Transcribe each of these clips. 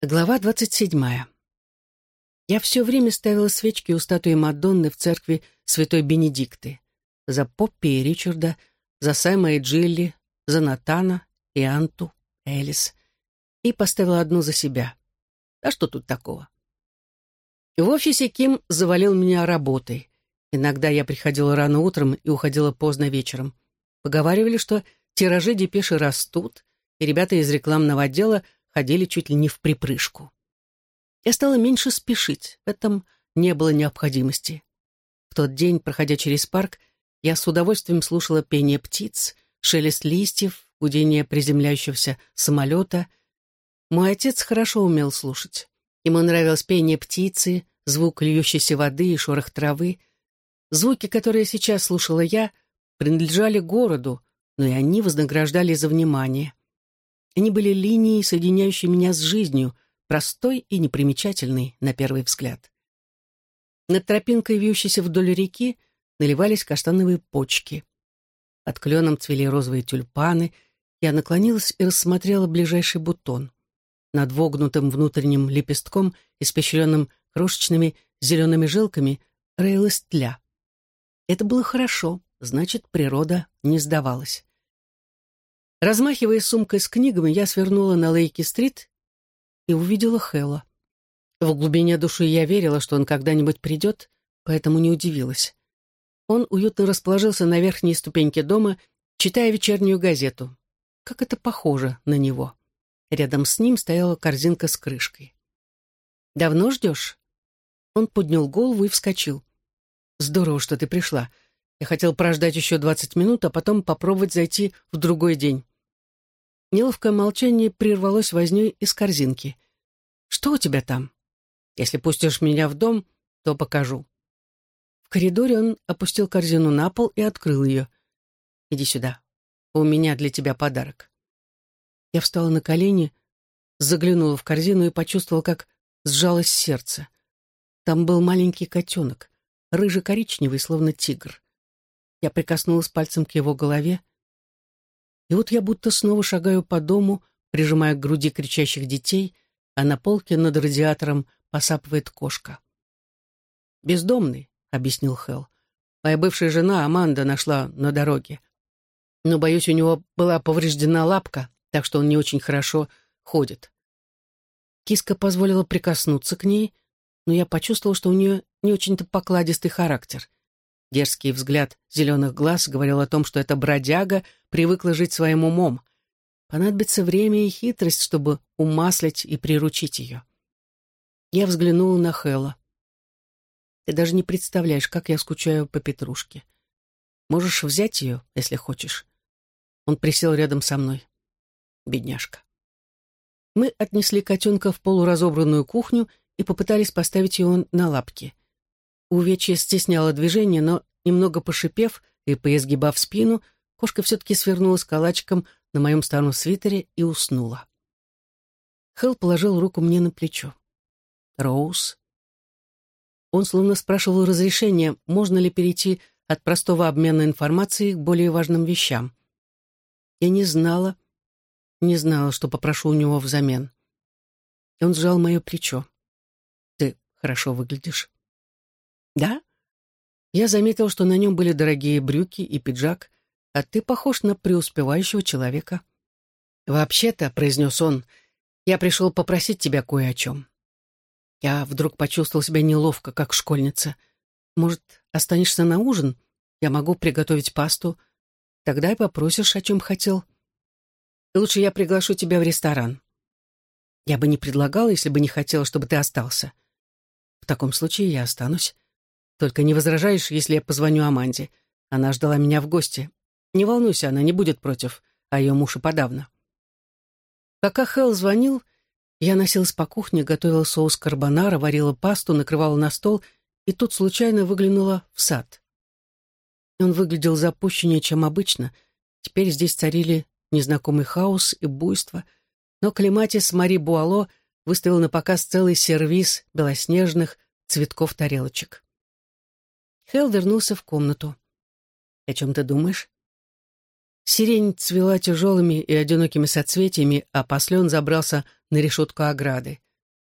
Глава двадцать седьмая. Я все время ставила свечки у статуи Мадонны в церкви Святой Бенедикты. За Поппи и Ричарда, за Сэма и Джилли, за Натана и Анту, Элис. И поставила одну за себя. А что тут такого? В офисе Ким завалил меня работой. Иногда я приходила рано утром и уходила поздно вечером. Поговаривали, что тиражи депеши растут, и ребята из рекламного отдела — ходили чуть ли не в припрыжку. Я стала меньше спешить, в этом не было необходимости. В тот день, проходя через парк, я с удовольствием слушала пение птиц, шелест листьев, гудение приземляющегося самолета. Мой отец хорошо умел слушать. Ему нравилось пение птицы, звук льющейся воды и шорох травы. Звуки, которые сейчас слушала я, принадлежали городу, но и они вознаграждали за внимание. Они были линией, соединяющей меня с жизнью, простой и непримечательной на первый взгляд. Над тропинкой, вьющейся вдоль реки, наливались каштановые почки. Под кленом цвели розовые тюльпаны. Я наклонилась и рассмотрела ближайший бутон. Над вогнутым внутренним лепестком, испещренным крошечными зелеными жилками, роилась тля. Это было хорошо, значит, природа не сдавалась. Размахивая сумкой с книгами, я свернула на Лейки-стрит и увидела Хэлла. В глубине души я верила, что он когда-нибудь придет, поэтому не удивилась. Он уютно расположился на верхней ступеньке дома, читая вечернюю газету. Как это похоже на него. Рядом с ним стояла корзинка с крышкой. «Давно ждешь?» Он поднял голову и вскочил. «Здорово, что ты пришла. Я хотел прождать еще двадцать минут, а потом попробовать зайти в другой день. Неловкое молчание прервалось вознёй из корзинки. «Что у тебя там? Если пустишь меня в дом, то покажу». В коридоре он опустил корзину на пол и открыл ее. «Иди сюда. У меня для тебя подарок». Я встала на колени, заглянула в корзину и почувствовала, как сжалось сердце. Там был маленький котенок, рыже-коричневый, словно тигр. Я прикоснулась пальцем к его голове, и вот я будто снова шагаю по дому, прижимая к груди кричащих детей, а на полке над радиатором посапывает кошка. «Бездомный», — объяснил Хелл. «Моя бывшая жена Аманда нашла на дороге. Но, боюсь, у него была повреждена лапка, так что он не очень хорошо ходит». Киска позволила прикоснуться к ней, но я почувствовал, что у нее не очень-то покладистый характер. Дерзкий взгляд зеленых глаз говорил о том, что эта бродяга привыкла жить своим умом. Понадобится время и хитрость, чтобы умаслить и приручить ее. Я взглянула на Хэлла. Ты даже не представляешь, как я скучаю по Петрушке. Можешь взять ее, если хочешь. Он присел рядом со мной. Бедняжка. Мы отнесли котенка в полуразобранную кухню и попытались поставить его на лапки. Увечье стесняло движение, но, немного пошипев и поизгибав спину, кошка все-таки свернулась калачиком на моем старом свитере и уснула. Хелл положил руку мне на плечо. «Роуз?» Он словно спрашивал разрешения, можно ли перейти от простого обмена информацией к более важным вещам. Я не знала, не знала, что попрошу у него взамен. И он сжал мое плечо. «Ты хорошо выглядишь». «Да?» Я заметил, что на нем были дорогие брюки и пиджак, а ты похож на преуспевающего человека. «Вообще-то», — произнес он, — «я пришел попросить тебя кое о чем». Я вдруг почувствовал себя неловко, как школьница. «Может, останешься на ужин? Я могу приготовить пасту. Тогда и попросишь, о чем хотел. Лучше я приглашу тебя в ресторан». Я бы не предлагал, если бы не хотела, чтобы ты остался. В таком случае я останусь. Только не возражаешь, если я позвоню Аманде. Она ждала меня в гости. Не волнуйся, она не будет против, а ее муж и подавно. Пока Хелл звонил, я носилась по кухне, готовила соус карбонара, варила пасту, накрывала на стол, и тут случайно выглянула в сад. Он выглядел запущеннее, чем обычно. Теперь здесь царили незнакомый хаос и буйство, но Клематис Мари Буало выставил на показ целый сервиз белоснежных цветков тарелочек. Хелл вернулся в комнату. «О чем ты думаешь?» Сирень цвела тяжелыми и одинокими соцветиями, а после он забрался на решетку ограды.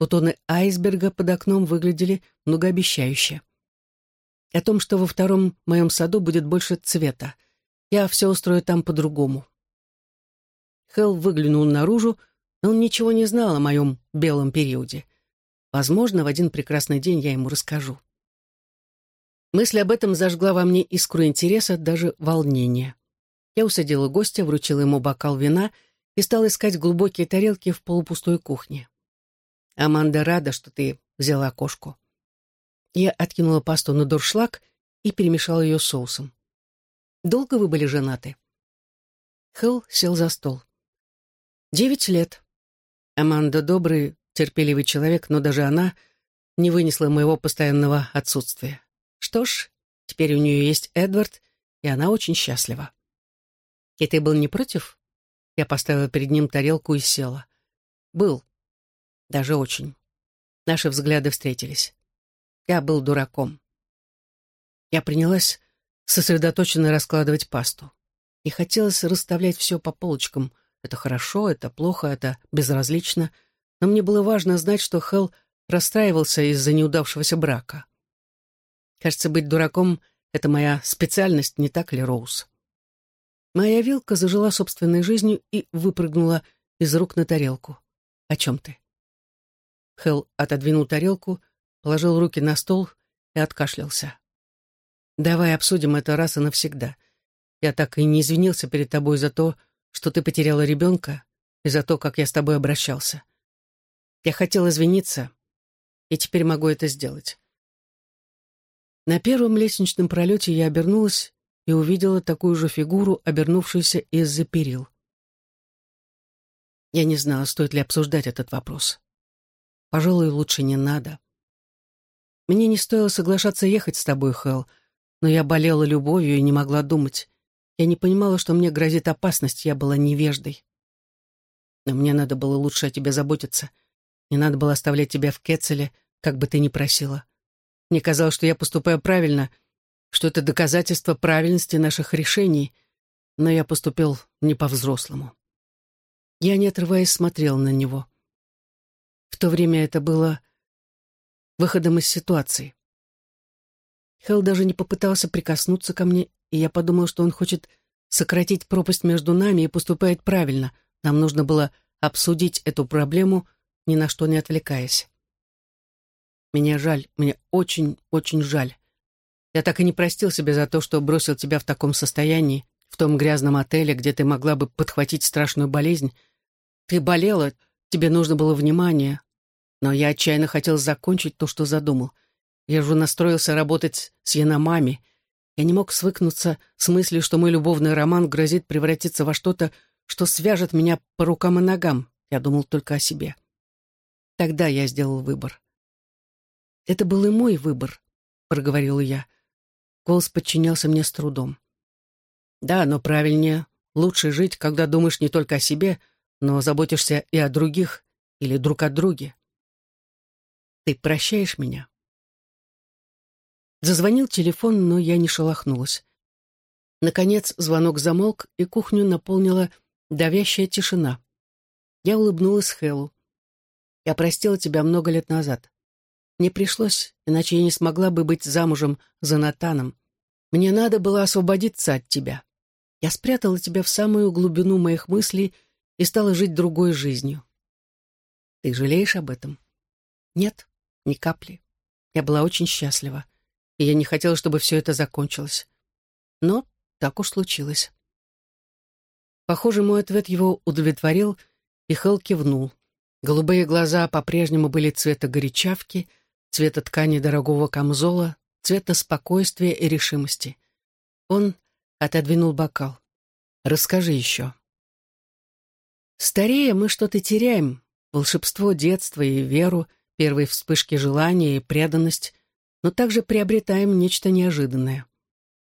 Бутоны айсберга под окном выглядели многообещающе. О том, что во втором моем саду будет больше цвета. Я все устрою там по-другому. Хелл выглянул наружу, но он ничего не знал о моем белом периоде. Возможно, в один прекрасный день я ему расскажу. Мысль об этом зажгла во мне искру интереса, даже волнения. Я усадила гостя, вручила ему бокал вина и стала искать глубокие тарелки в полупустой кухне. «Аманда рада, что ты взяла кошку». Я откинула пасту на дуршлаг и перемешала ее соусом. «Долго вы были женаты?» Хелл сел за стол. «Девять лет. Аманда добрый, терпеливый человек, но даже она не вынесла моего постоянного отсутствия. Что ж, теперь у нее есть Эдвард, и она очень счастлива. И ты был не против? Я поставила перед ним тарелку и села. Был. Даже очень. Наши взгляды встретились. Я был дураком. Я принялась сосредоточенно раскладывать пасту. И хотелось расставлять все по полочкам. Это хорошо, это плохо, это безразлично — но мне было важно знать, что Хелл расстраивался из-за неудавшегося брака. Кажется, быть дураком — это моя специальность, не так ли, Роуз? Моя вилка зажила собственной жизнью и выпрыгнула из рук на тарелку. «О чем ты?» Хелл отодвинул тарелку, положил руки на стол и откашлялся. «Давай обсудим это раз и навсегда. Я так и не извинился перед тобой за то, что ты потеряла ребенка, и за то, как я с тобой обращался. Я хотел извиниться, и теперь могу это сделать. На первом лестничном пролете я обернулась и увидела такую же фигуру, обернувшуюся из-за перил. Я не знала, стоит ли обсуждать этот вопрос. Пожалуй, лучше не надо. Мне не стоило соглашаться ехать с тобой, Хелл, но я болела любовью и не могла думать. Я не понимала, что мне грозит опасность, я была невеждой. Но мне надо было лучше о тебе заботиться — не надо было оставлять тебя в Кетцеле, как бы ты ни просила. Мне казалось, что я поступаю правильно, что это доказательство правильности наших решений, но я поступил не по-взрослому. Я, не отрываясь, смотрел на него. В то время это было выходом из ситуации. Хелл даже не попытался прикоснуться ко мне, и я подумал, что он хочет сократить пропасть между нами и поступает правильно. Нам нужно было обсудить эту проблему — ни на что не отвлекаясь. «Мне жаль, мне очень-очень жаль. Я так и не простил себя за то, что бросил тебя в таком состоянии, в том грязном отеле, где ты могла бы подхватить страшную болезнь. Ты болела, тебе нужно было внимание. Но я отчаянно хотел закончить то, что задумал. Я же настроился работать с Яномами. Я не мог свыкнуться с мыслью, что мой любовный роман грозит превратиться во что-то, что свяжет меня по рукам и ногам. Я думал только о себе. Тогда я сделал выбор. «Это был и мой выбор», — проговорила я. Голос подчинялся мне с трудом. «Да, но правильнее. Лучше жить, когда думаешь не только о себе, но заботишься и о других или друг о друге. Ты прощаешь меня?» Зазвонил телефон, но я не шелохнулась. Наконец звонок замолк, и кухню наполнила давящая тишина. Я улыбнулась Хэллу. Я простила тебя много лет назад. Мне пришлось, иначе я не смогла бы быть замужем за Натаном. Мне надо было освободиться от тебя. Я спрятала тебя в самую глубину моих мыслей и стала жить другой жизнью. Ты жалеешь об этом? Нет, ни капли. Я была очень счастлива, и я не хотела, чтобы все это закончилось. Но так уж случилось. Похоже, мой ответ его удовлетворил, и Хелл кивнул. Голубые глаза по-прежнему были цвета горячавки, цвета ткани дорогого камзола, цвета спокойствия и решимости. Он отодвинул бокал. «Расскажи еще». Старея, мы что-то теряем. Волшебство детства и веру, первые вспышки желания и преданность, но также приобретаем нечто неожиданное.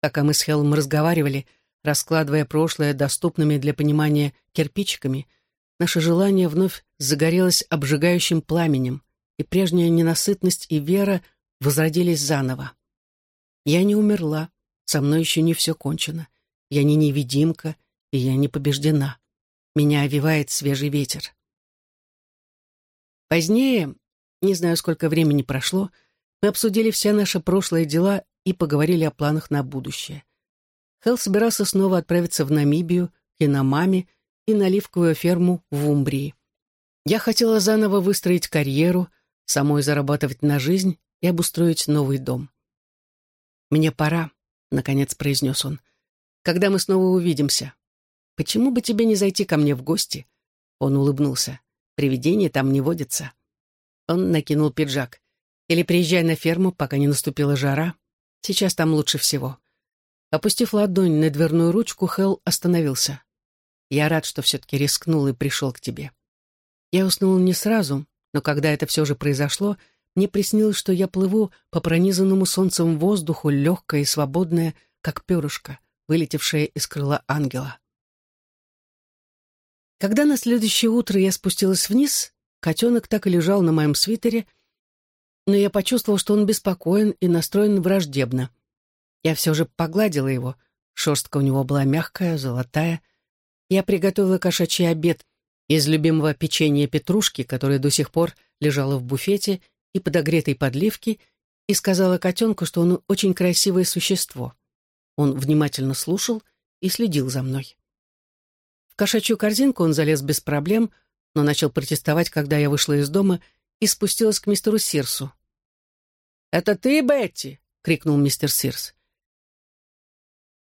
Пока мы с Хеллом разговаривали, раскладывая прошлое доступными для понимания кирпичиками, наше желание вновь загорелось обжигающим пламенем, и прежняя ненасытность и вера возродились заново. Я не умерла, со мной еще не все кончено. Я не невидимка, и я не побеждена. Меня овивает свежий ветер. Позднее Не знаю, сколько времени прошло, мы обсудили все наши прошлые дела и поговорили о планах на будущее. Хелл собирался снова отправиться в Намибию, к Яномаме и на оливковую ферму в Умбрии. Я хотела заново выстроить карьеру, самой зарабатывать на жизнь и обустроить новый дом. «Мне пора», — наконец произнес он. «Когда мы снова увидимся? Почему бы тебе не зайти ко мне в гости?» Он улыбнулся. «Привидений там не водится». Он накинул пиджак. «Или приезжай на ферму, пока не наступила жара. Сейчас там лучше всего». Опустив ладонь на дверную ручку, Хелл остановился. «Я рад, что все-таки рискнул и пришел к тебе». Я уснул не сразу, но когда это все же произошло, мне приснилось, что я плыву по пронизанному солнцем воздуху, легкая и свободная, как перышко, вылетевшее из крыла ангела. Когда на следующее утро я спустилась вниз, котенок так и лежал на моем свитере, но я почувствовал, что он беспокоен и настроен враждебно. Я все же погладила его, шерстка у него была мягкая, золотая. Я приготовила кошачий обед из любимого печенья петрушки, которое до сих пор лежало в буфете, и подогретой подливки, и сказала котенку, что он очень красивое существо. Он внимательно слушал и следил за мной. В кошачью корзинку он залез без проблем, но начал протестовать, когда я вышла из дома и спустилась к мистеру Сирсу. «Это ты, Бетти?» — крикнул мистер Сирс.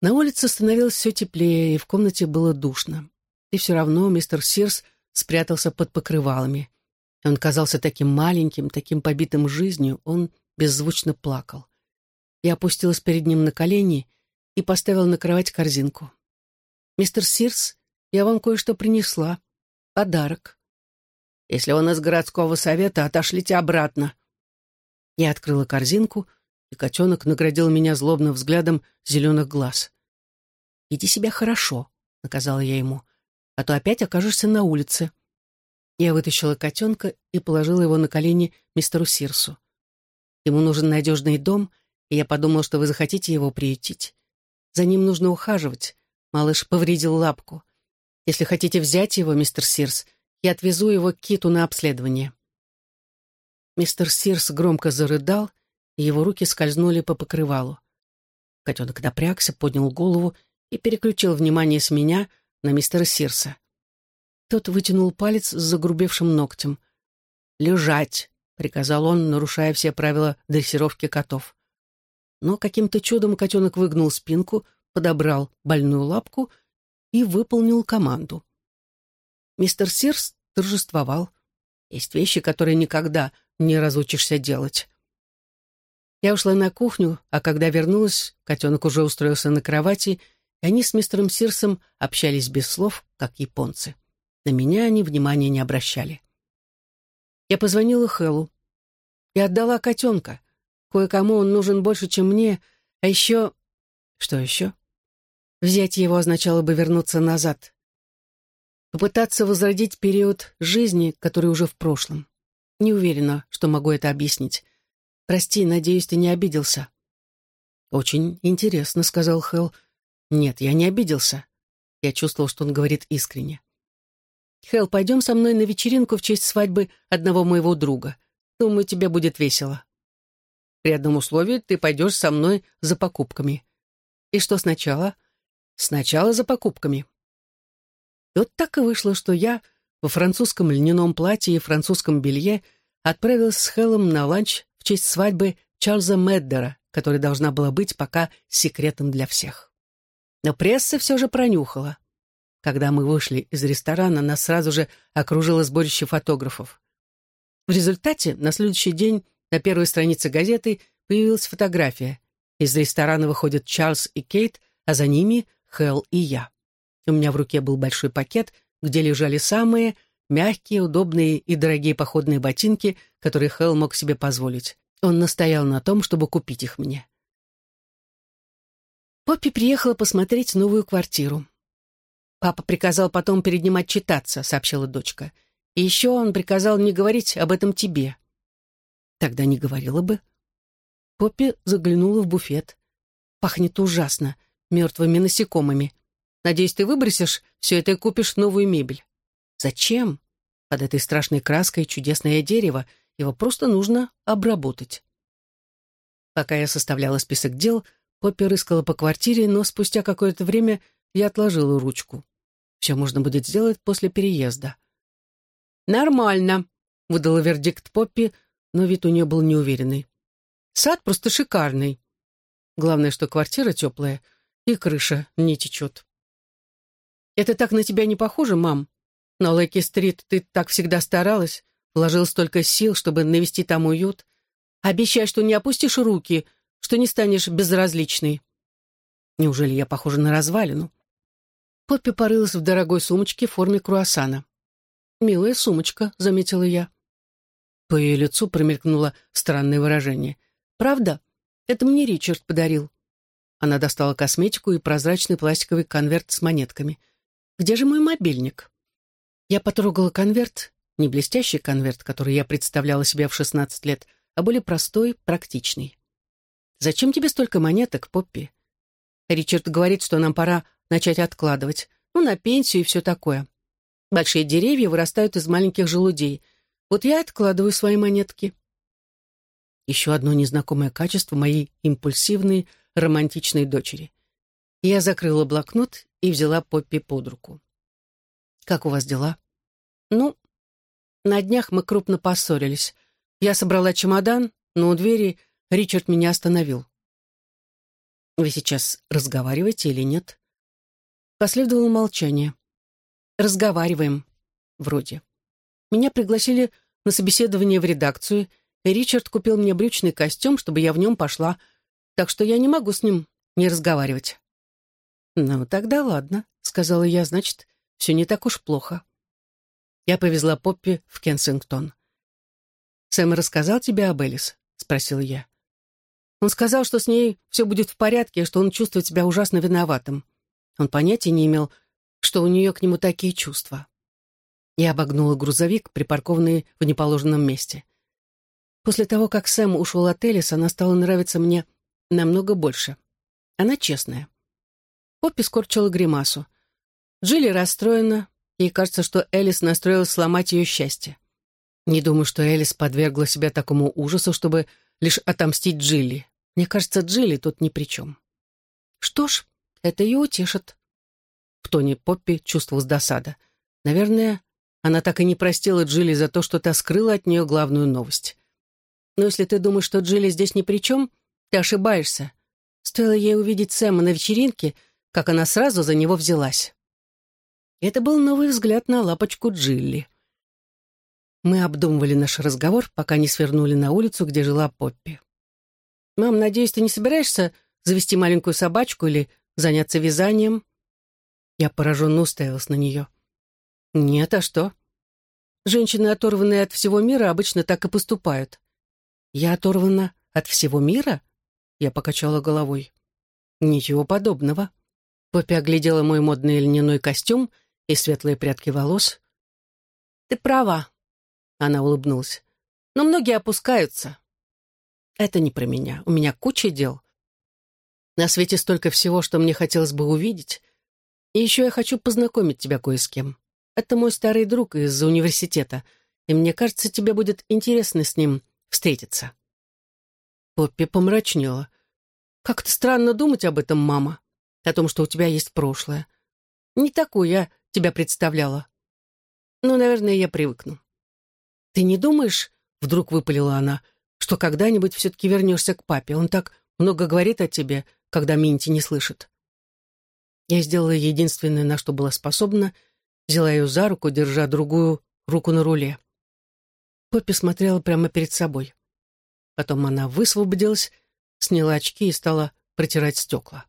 На улице становилось все теплее, и в комнате было душно. И все равно мистер Сирс спрятался под покрывалами. Он казался таким маленьким, таким побитым жизнью, он беззвучно плакал. Я опустилась перед ним на колени и поставила на кровать корзинку. «Мистер Сирс, я вам кое-что принесла. Подарок. Если он из городского совета, отошлите обратно». Я открыла корзинку, и котенок наградил меня злобным взглядом зеленых глаз. «Иди себя хорошо», — наказала я ему, — «а то опять окажешься на улице». Я вытащила котенка и положила его на колени мистеру Сирсу. Ему нужен надежный дом, и я подумала, что вы захотите его приютить. За ним нужно ухаживать. Малыш повредил лапку. Если хотите взять его, мистер Сирс, я отвезу его к Киту на обследование. Мистер Сирс громко зарыдал, и его руки скользнули по покрывалу. Котенок напрягся, поднял голову и переключил внимание с меня на мистера Сирса. Тот вытянул палец с загрубевшим ногтем. «Лежать!» — приказал он, нарушая все правила дрессировки котов. Но каким-то чудом котенок выгнул спинку, подобрал больную лапку и выполнил команду. Мистер Сирс торжествовал. Есть вещи, которые никогда не разучишься делать. Я ушла на кухню, а когда вернулась, котенок уже устроился на кровати, и они с мистером Сирсом общались без слов, как японцы. На меня они внимания не обращали. Я позвонила Хэллу и отдала котенка. Кое-кому он нужен больше, чем мне, а еще... Что еще? Взять его означало бы вернуться назад. Попытаться возродить период жизни, который уже в прошлом. Не уверена, что могу это объяснить. Прости, надеюсь, ты не обиделся. «Очень интересно», — сказал Хелл. «Нет, я не обиделся». Я чувствовал, что он говорит искренне. «Хелл, пойдем со мной на вечеринку в честь свадьбы одного моего друга. Думаю, тебе будет весело. При одном условии ты пойдешь со мной за покупками. И что сначала? Сначала за покупками. И вот так и вышло, что я во французском льняном платье и французском белье отправилась с Хеллом на ланч в честь свадьбы Чарльза Меддера, которая должна была быть пока секретом для всех. Но пресса все же пронюхала. Когда мы вышли из ресторана, нас сразу же окружило сборище фотографов. В результате на следующий день на первой странице газеты появилась фотография. Из ресторана выходят Чарльз и Кейт, а за ними Хелл и я. У меня в руке был большой пакет, где лежали самые мягкие, удобные и дорогие походные ботинки, которые Хелл мог себе позволить. Он настоял на том, чтобы купить их мне. Поппи приехала посмотреть новую квартиру. «Папа приказал потом перед ним отчитаться», — сообщила дочка. «И еще он приказал не говорить об этом тебе». «Тогда не говорила бы». Поппи заглянула в буфет. «Пахнет ужасно, мертвыми насекомыми. Надеюсь, ты выбросишь все это и купишь новую мебель». «Зачем? Под этой страшной краской чудесное дерево, его просто нужно обработать. Пока я составляла список дел, Поппи рыскала по квартире, но спустя какое-то время я отложила ручку. Все можно будет сделать после переезда. «Нормально», — выдала вердикт Поппи, но вид у нее был неуверенный. «Сад просто шикарный. Главное, что квартира теплая, и крыша не течет». «Это так на тебя не похоже, мам? На Лэки-стрит ты так всегда старалась, вложил столько сил, чтобы навести там уют. Обещай, что не опустишь руки, что не станешь безразличной». Неужели я похожа на развалину? Поппи порылась в дорогой сумочке в форме круассана. «Милая сумочка», — заметила я. По ее лицу промелькнуло странное выражение. «Правда? Это мне Ричард подарил». Она достала косметику и прозрачный пластиковый конверт с монетками. «Где же мой мобильник?» Я потрогала конверт, не блестящий конверт, который я представляла себе в 16 лет, а более простой, практичный. «Зачем тебе столько монеток, Поппи?» Ричард говорит, что нам пора начать откладывать. Ну, на пенсию и все такое. Большие деревья вырастают из маленьких желудей. Вот я откладываю свои монетки. Еще одно незнакомое качество моей импульсивной, романтичной дочери. Я закрыла блокнот и взяла Поппи под руку. «Как у вас дела?» «Ну, на днях мы крупно поссорились. Я собрала чемодан, но у двери Ричард меня остановил. «Вы сейчас разговариваете или нет?» Последовало молчание. «Разговариваем. Вроде. Меня пригласили на собеседование в редакцию, и Ричард купил мне брючный костюм, чтобы я в нем пошла, так что я не могу с ним не разговаривать». «Ну, тогда ладно», — сказала я, значит, все не так уж плохо. Я повезла Поппи в Кенсингтон. «Сэм рассказал тебе об Элис?» — спросила я. Он сказал, что с ней все будет в порядке, что он чувствует себя ужасно виноватым. Он понятия не имел, что у нее к нему такие чувства. Я обогнула грузовик, припаркованный в неположенном месте. После того, как Сэм ушел от Элис, она стала нравиться мне намного больше. Она честная. Поппи скорчила гримасу. Джилли расстроена, ей кажется, что Элис настроилась сломать ее счастье. Не думаю, что Элис подвергла себя такому ужасу, чтобы лишь отомстить Джилли. Мне кажется, Джилли тут ни при чем. Что ж, это ее утешит. В тоне Поппи чувствовалась досада. Наверное, она так и не простила Джилли за то, что та скрыла от нее главную новость. Но если ты думаешь, что Джилли здесь ни при чем, ты ошибаешься. Стоило ей увидеть Сэма на вечеринке, как она сразу за него взялась. Это был новый взгляд на лапочку Джилли. Мы обдумывали наш разговор, пока не свернули на улицу, где жила Поппи. «Мам, надеюсь, ты не собираешься завести маленькую собачку или заняться вязанием?» Я пораженно уставилась на нее. «Нет, а что?» «Женщины, оторванные от всего мира, обычно так и поступают». «Я оторвана от всего мира?» Я покачала головой. «Ничего подобного». Поппи оглядела мой модный льняной костюм и светлые прядки волос. «Ты права», она улыбнулась. «Но многие опускаются. Это не про меня. У меня куча дел. На свете столько всего, что мне хотелось бы увидеть. И еще я хочу познакомить тебя кое с кем. Это мой старый друг из университета, и мне кажется, тебе будет интересно с ним встретиться». Поппи помрачнела. «Как-то странно думать об этом, мама. О том, что у тебя есть прошлое. Не такую я тебя представляла. Ну, наверное, я привыкну. «Ты не думаешь, — вдруг выпалила она, — что когда-нибудь все-таки вернешься к папе? Он так много говорит о тебе, когда Минти не слышит». Я сделала единственное, на что была способна, взяла ее за руку, держа другую руку на руле. Поппи смотрела прямо перед собой. Потом она высвободилась, сняла очки и стала протирать стекла.